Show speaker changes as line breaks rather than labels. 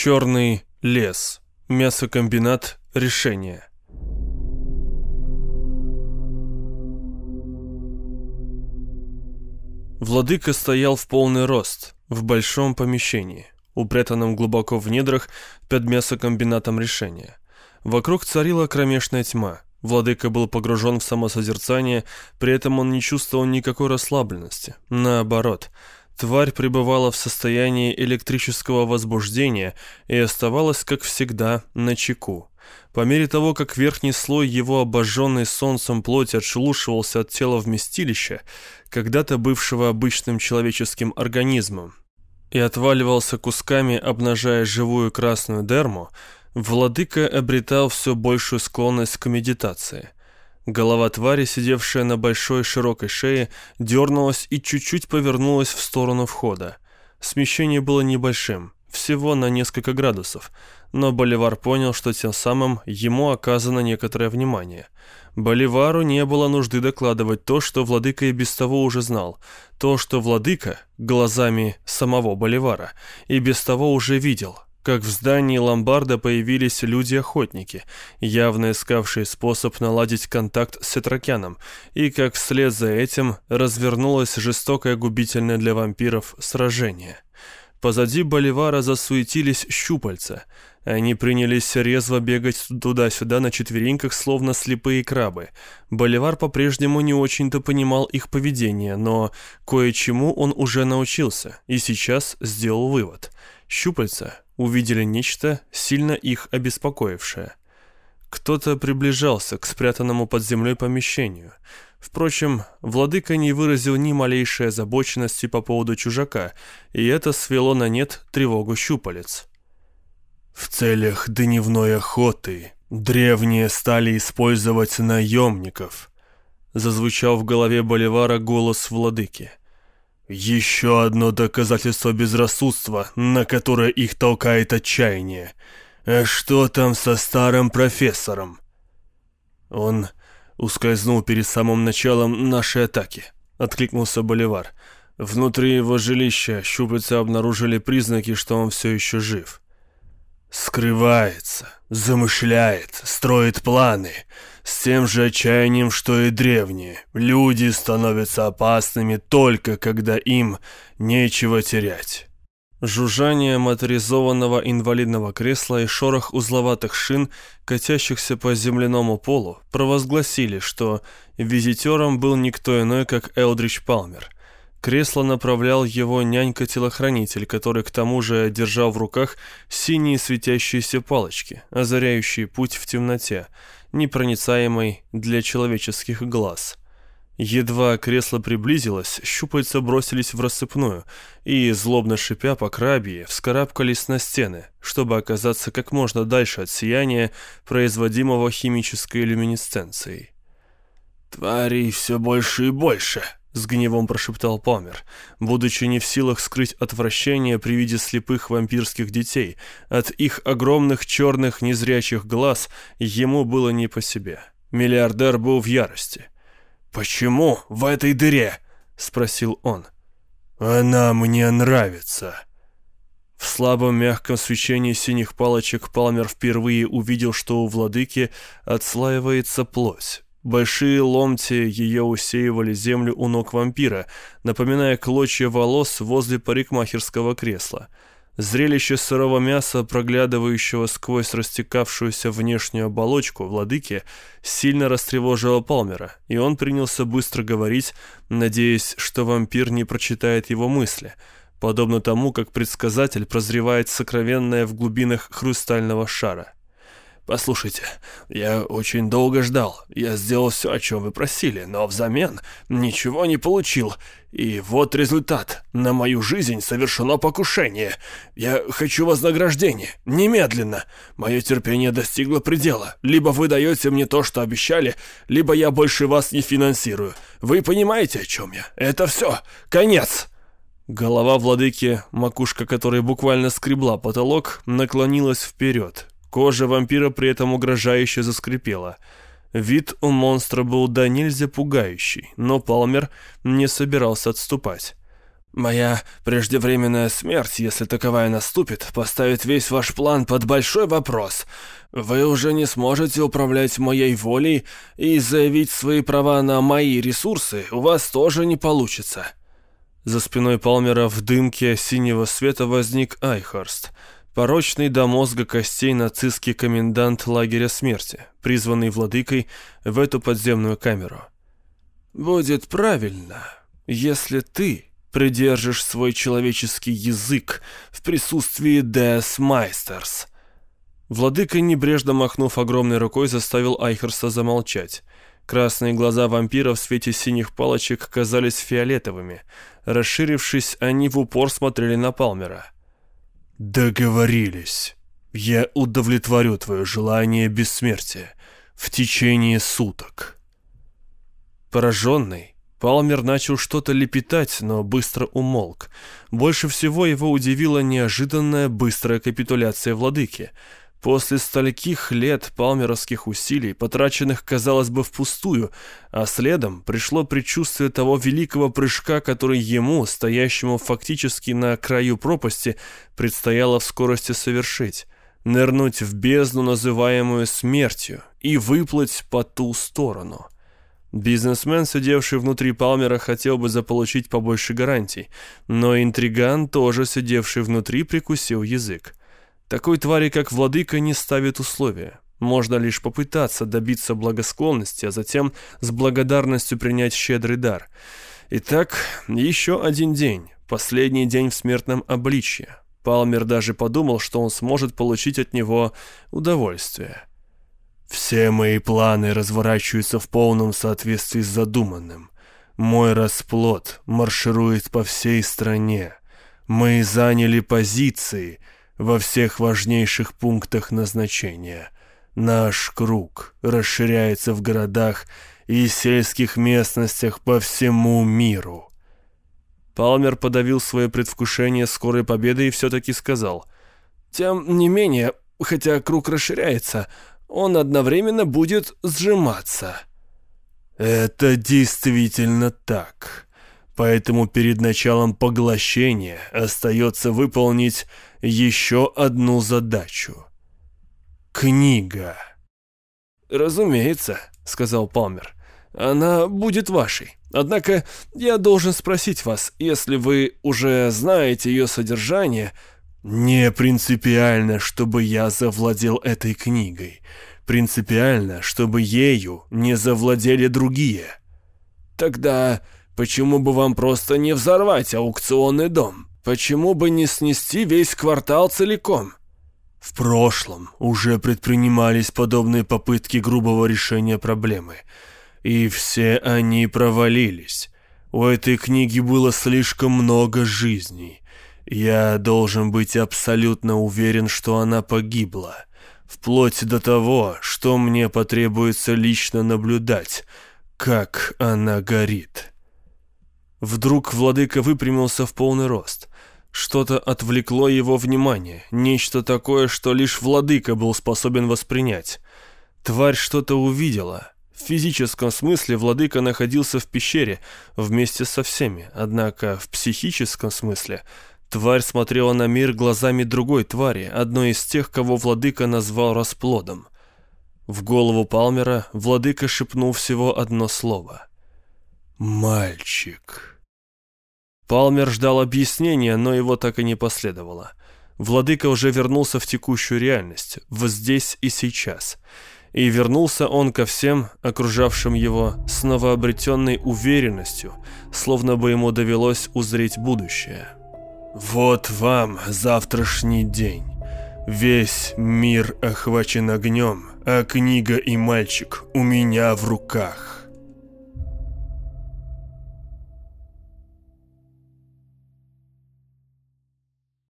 Черный лес. Мясокомбинат. Решение. Владыка стоял в полный рост, в большом помещении, упрятанном глубоко в недрах под мясокомбинатом решения. Вокруг царила кромешная тьма. Владыка был погружен в самосозерцание, при этом он не чувствовал никакой расслабленности. Наоборот – Тварь пребывала в состоянии электрического возбуждения и оставалась, как всегда, на чеку. По мере того, как верхний слой его обожженной солнцем плоти отшелушивался от тела вместилища, когда-то бывшего обычным человеческим организмом, и отваливался кусками, обнажая живую красную дерму, владыка обретал все большую склонность к медитации – Голова твари, сидевшая на большой широкой шее, дернулась и чуть-чуть повернулась в сторону входа. Смещение было небольшим, всего на несколько градусов, но Боливар понял, что тем самым ему оказано некоторое внимание. Боливару не было нужды докладывать то, что владыка и без того уже знал, то, что владыка, глазами самого Боливара, и без того уже видел – как в здании ломбарда появились люди-охотники, явно искавшие способ наладить контакт с Сетракяном, и как вслед за этим развернулось жестокое губительное для вампиров сражение. Позади Боливара засуетились щупальца. Они принялись резво бегать туда-сюда на четвереньках, словно слепые крабы. Боливар по-прежнему не очень-то понимал их поведение, но кое-чему он уже научился, и сейчас сделал вывод. Щупальца увидели нечто, сильно их обеспокоившее. Кто-то приближался к спрятанному под землей помещению. Впрочем, владыка не выразил ни малейшей озабоченности по поводу чужака, и это свело на нет тревогу щупалец.
В целях дневной охоты древние стали использовать наемников, зазвучал в голове Боливара голос владыки. Еще одно доказательство безрассудства, на которое их толкает отчаяние. А что там со старым профессором? Он ускользнул перед самым началом нашей атаки, откликнулся Боливар. Внутри его жилища щупальца обнаружили признаки, что он все еще жив. Скрывается, замышляет, строит планы. С тем же отчаянием, что и древние. Люди становятся опасными только когда им нечего терять.
Жужжание моторизованного инвалидного кресла и шорох узловатых шин, катящихся по земляному полу, провозгласили, что визитером был никто иной, как Элдрич Палмер – Кресло направлял его нянька-телохранитель, который к тому же держал в руках синие светящиеся палочки, озаряющие путь в темноте, непроницаемой для человеческих глаз. Едва кресло приблизилось, щупальца бросились в рассыпную и, злобно шипя по крабье, вскарабкались на стены, чтобы оказаться как можно дальше от сияния, производимого химической люминесценцией.
«Тварей все больше и больше», с гневом прошептал Палмер, будучи не в силах скрыть отвращение при виде слепых вампирских детей. От их огромных черных незрячих глаз ему было не по себе. Миллиардер был в ярости. «Почему в этой дыре?» — спросил он. «Она мне нравится». В слабом мягком свечении синих палочек Палмер впервые увидел, что у владыки отслаивается плоть. Большие ломти ее усеивали землю у ног вампира, напоминая клочья волос возле парикмахерского кресла. Зрелище сырого мяса, проглядывающего сквозь растекавшуюся внешнюю оболочку владыки, сильно растревожило Палмера, и он принялся быстро говорить, надеясь, что вампир не прочитает его мысли, подобно тому, как предсказатель прозревает сокровенное в глубинах хрустального шара. «Послушайте, я очень долго ждал. Я сделал все, о чем вы просили, но взамен ничего не получил. И вот результат. На мою жизнь совершено покушение. Я хочу вознаграждение. Немедленно. Мое терпение достигло предела. Либо вы даете мне то, что обещали, либо я больше вас не финансирую. Вы понимаете, о чем я? Это все. Конец!»
Голова владыки, макушка которой буквально скребла потолок, наклонилась вперед. Кожа вампира при этом угрожающе заскрипела. Вид у монстра был до нельзя пугающий, но Палмер не собирался отступать.
Моя преждевременная смерть, если таковая наступит, поставит весь ваш план под большой вопрос. Вы уже не сможете управлять моей волей и заявить свои права на мои ресурсы у вас тоже не получится».
За спиной Палмера в дымке синего света возник Айхарст, порочный до мозга костей нацистский комендант лагеря смерти, призванный владыкой в эту подземную камеру.
«Будет правильно, если ты придержишь свой человеческий язык в присутствии Дес Майстерс».
Владыка, небрежно махнув огромной рукой, заставил Айхерса замолчать. Красные глаза вампира в свете синих палочек казались фиолетовыми. Расширившись, они в упор смотрели на Палмера.
«Договорились. Я удовлетворю твое желание бессмертия в течение суток».
Пораженный, Палмер начал что-то лепетать, но быстро умолк. Больше всего его удивила неожиданная быстрая капитуляция владыки. После стольких лет палмеровских усилий, потраченных, казалось бы, впустую, а следом пришло предчувствие того великого прыжка, который ему, стоящему фактически на краю пропасти, предстояло в скорости совершить нырнуть в бездну, называемую смертью, и выплыть по ту сторону. Бизнесмен, сидевший внутри Палмера, хотел бы заполучить побольше гарантий, но интриган, тоже сидевший внутри, прикусил язык. Такой твари, как владыка, не ставит условия. Можно лишь попытаться добиться благосклонности, а затем с благодарностью принять щедрый дар. Итак, еще один день, последний день в смертном обличье. Палмер даже подумал, что он сможет получить от него удовольствие.
Все мои планы разворачиваются в полном соответствии с задуманным. Мой расплод марширует по всей стране. Мы заняли позиции во всех важнейших пунктах назначения. Наш круг расширяется в городах и сельских местностях по всему миру.
Палмер подавил свое предвкушение скорой победы и все-таки сказал.
«Тем не менее, хотя круг расширяется, он одновременно будет сжиматься.
Это действительно так. Поэтому перед началом поглощения остается выполнить еще одну задачу. Книга.
«Разумеется», — сказал Палмер. «Она будет вашей. Однако я должен спросить вас, если вы уже знаете ее содержание,
не принципиально, чтобы я завладел этой книгой. Принципиально, чтобы ею не завладели другие.
Тогда почему бы вам просто не взорвать аукционный дом? Почему бы не снести весь квартал целиком?
В прошлом уже предпринимались подобные попытки грубого решения проблемы. И все они провалились. У этой книги было слишком много жизней. Я должен быть абсолютно уверен, что она погибла. Вплоть до того, что мне потребуется лично наблюдать, как она горит.
Вдруг владыка выпрямился в полный рост. Что-то отвлекло его внимание, нечто такое, что лишь владыка был способен воспринять. Тварь что-то увидела. В физическом смысле владыка находился в пещере вместе со всеми, однако в психическом смысле Тварь смотрела на мир глазами другой твари, одной из тех, кого владыка назвал расплодом. В голову Палмера владыка шепнул всего одно слово.
«Мальчик».
Палмер ждал объяснения, но его так и не последовало. Владыка уже вернулся в текущую реальность, в здесь и сейчас. И вернулся он ко всем, окружавшим его, с новообретенной уверенностью, словно бы ему довелось узреть будущее.
Вот вам завтрашний день. Весь мир охвачен огнем, а книга и мальчик у меня в руках.